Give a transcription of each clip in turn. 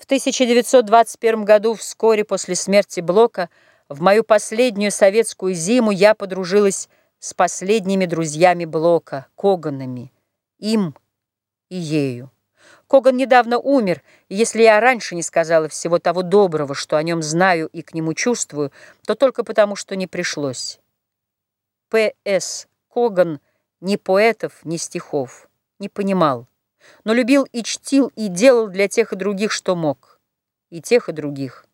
В 1921 году, вскоре после смерти Блока, в мою последнюю советскую зиму я подружилась с последними друзьями Блока, Коганами, им и ею. Коган недавно умер, и если я раньше не сказала всего того доброго, что о нем знаю и к нему чувствую, то только потому, что не пришлось. П.С. Коган ни поэтов, ни стихов не понимал но любил и чтил, и делал для тех и других, что мог. И тех, и других.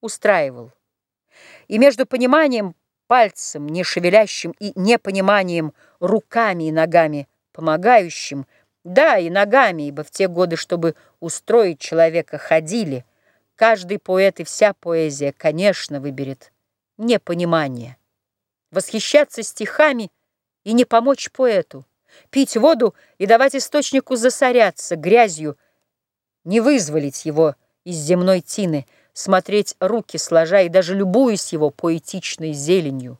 Устраивал. И между пониманием пальцем, не шевелящим, и непониманием руками и ногами помогающим, да, и ногами, ибо в те годы, чтобы устроить человека, ходили, каждый поэт и вся поэзия, конечно, выберет непонимание. Восхищаться стихами и не помочь поэту – пить воду и давать источнику засоряться грязью, не вызволить его из земной тины, смотреть руки сложа и даже любуясь его поэтичной зеленью,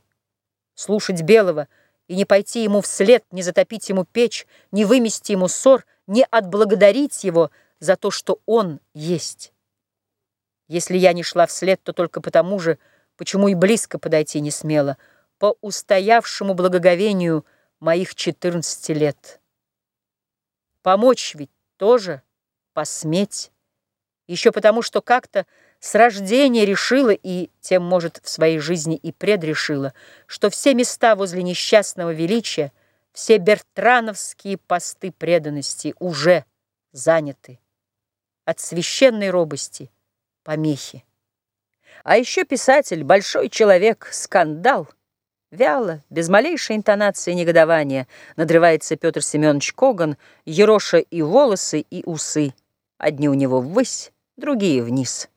слушать белого и не пойти ему вслед, не затопить ему печь, не вымести ему ссор, не отблагодарить его за то, что он есть. Если я не шла вслед, то только потому же, почему и близко подойти не смела, по устоявшему благоговению – моих 14 лет. Помочь ведь тоже посметь. Еще потому, что как-то с рождения решила и, тем, может, в своей жизни и предрешила, что все места возле несчастного величия, все бертрановские посты преданности уже заняты. От священной робости помехи. А еще писатель, большой человек, скандал — Вяло, без малейшей интонации негодования, надрывается Петр Семенович Коган, ероша и волосы, и усы. Одни у него ввысь, другие вниз.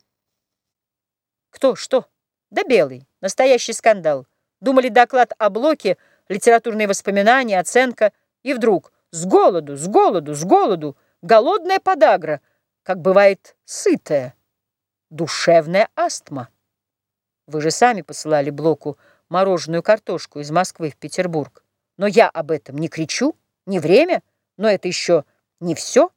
Кто, что? Да белый, настоящий скандал. Думали доклад о блоке, литературные воспоминания, оценка. И вдруг с голоду, с голоду, с голоду, голодная подагра, как бывает сытая, душевная астма. Вы же сами посылали блоку мороженую картошку из Москвы в Петербург. Но я об этом не кричу, не время, но это еще не все.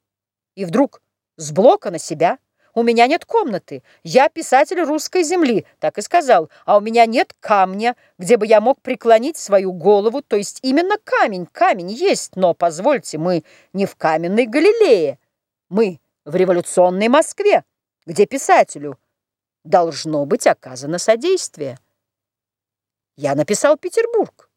И вдруг с блока на себя. У меня нет комнаты, я писатель русской земли, так и сказал, а у меня нет камня, где бы я мог преклонить свою голову, то есть именно камень, камень есть, но, позвольте, мы не в каменной Галилее, мы в революционной Москве, где писателю должно быть оказано содействие. Я написал Петербург.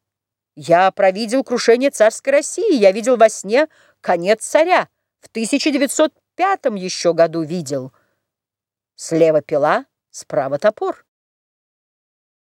Я провидел крушение царской России. Я видел во сне конец царя. В 1905 еще году видел. Слева пила, справа топор.